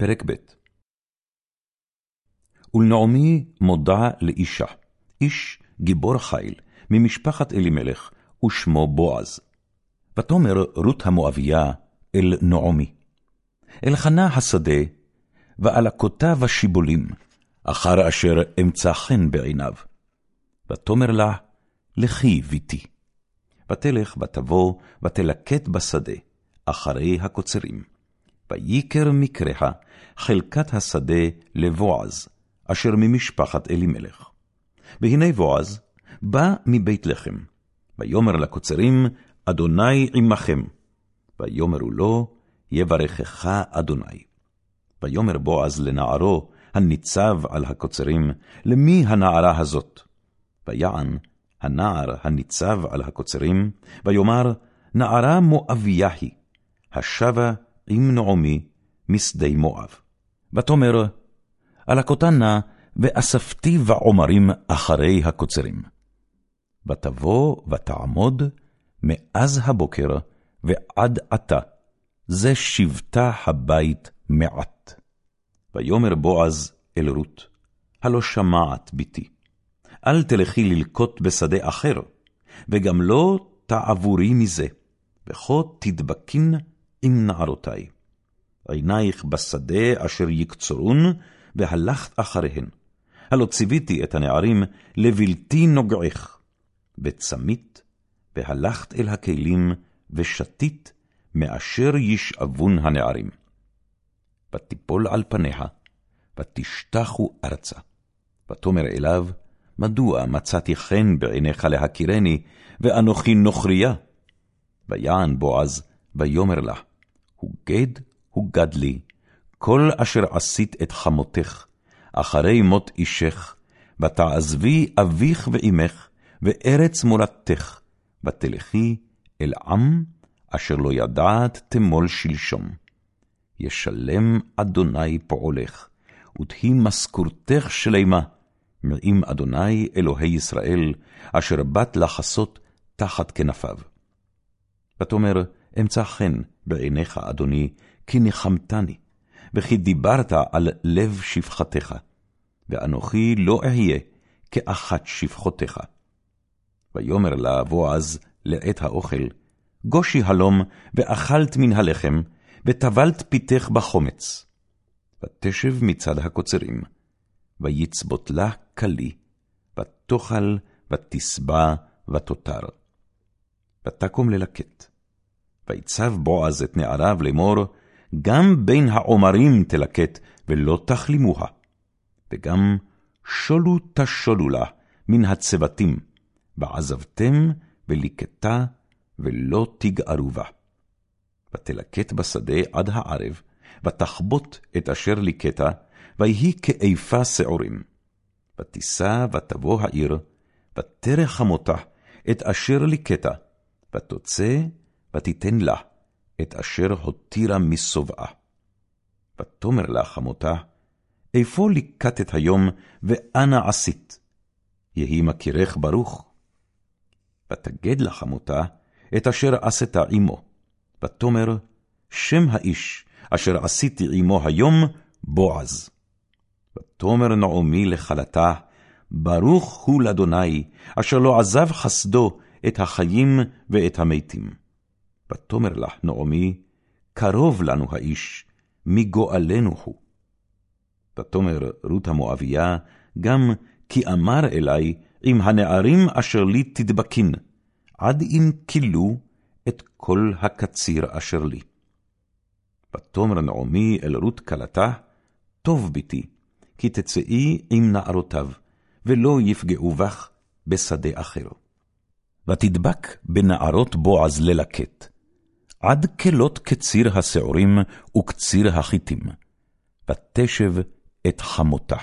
פרק ב' ולנעמי מודה לאישה, איש גיבור חיל, ממשפחת אלימלך, ושמו בועז. ותאמר רות המואביה אל נעמי, אלחנה השדה, ועלקותיו השיבולים, אחר אשר אמצא חן בעיניו. ותאמר לה, לכי ביתי. ותלך ותבוא, ותלקט בשדה, אחרי הקוצרים. ויקר מקרחה, חלקת השדה לבועז, אשר ממשפחת אלימלך. והנה בועז בא מבית לחם, ויאמר לקוצרים, אדוני עמכם. ויאמרו לו, יברכך אדוני. ויאמר בועז לנערו, הניצב על הקוצרים, למי הנערה הזאת? ויען הנער הניצב על הקוצרים, ויאמר, נערה מואביה היא, השבה עם נעמי משדה מואב. ותאמר, הלקותה נא, ואספתי בעומרים אחרי הקוצרים. ותבוא ותעמוד מאז הבוקר ועד עתה, זה שבטה הבית מעט. ויאמר בועז אל רות, הלא שמעת בתי, אל תלכי ללקוט בשדה אחר, וגם לא תעבורי מזה, וכה תדבקין עם נערותי. עינייך בשדה אשר יקצרון, והלכת אחריהן. הלא ציוויתי את הנערים לבלתי נוגעך. וצמית, והלכת אל הכלים, ושתית, מאשר ישאבון הנערים. ותיפול על פניה, ותשתחו ארצה. ותאמר אליו, מדוע מצאתי חן בעיניך להכירני, ואנוכי נוכריה? ויען בועז, ויאמר לה, הוגד הוגד לי, כל אשר עשית את חמותך, אחרי מות אישך, ותעזבי אביך ואמך, וארץ מולדתך, ותלכי אל עם אשר לא ידעת תמול שלשום. ישלם אדוני פועלך, ותהי משכורתך שלמה, מעם אדוני אלוהי ישראל, אשר באת לחסות תחת כנפיו. ותאמר, אמצא חן בעיניך, אדוני, כי ניחמתני, וכי דיברת על לב שפחתך, ואנוכי לא אהיה כאחת שפחותיך. ויאמר לה בועז לעת האוכל, גושי הלום, ואכלת מן הלחם, וטבלת פיתך בחומץ. ותשב מצד הקוצרים, ויצבות לה כלי, ותאכל, ותשבע, ותותר. ותקום ללקט. ויצב בועז את נעריו לאמור, גם בין העומרים תלקט, ולא תכלימוה. וגם שולו תשולו לה מן הצוותים, ועזבתם וליקטה, ולא תגערו בה. ותלקט בשדה עד הערב, ותחבוט את אשר ליקטה, ויהי כאיפה שעורים. ותישא ותבוא העיר, ותרח חמותה את אשר ליקטה, ותוצא ותיתן לה את אשר הותירה משובעה. ותאמר לה חמותה, איפה ליקטת היום, ואנה עשית? יהי מכירך ברוך. ותגד לה חמותה את אשר עשתה עמו, ותאמר, שם האיש אשר עשיתי עמו היום, בועז. ותאמר נעמי לכלתה, ברוך הוא לאדוני, אשר לא עזב חסדו את החיים ואת המתים. ותאמר לך נעמי, קרוב לנו האיש, מגואלנו הוא. ותאמר רות המואביה, גם כי אמר אלי, עם הנערים אשר לי תדבקין, עד אם כילו את כל הקציר אשר לי. ותאמר נעמי אל רות כלתה, טוב ביתי, כי תצאי עם נערותיו, ולא יפגעו בך בשדה אחר. ותדבק בנערות בועז ללקט, עד כלות קציר השעורים וקציר החיטים, ותשב את חמותה.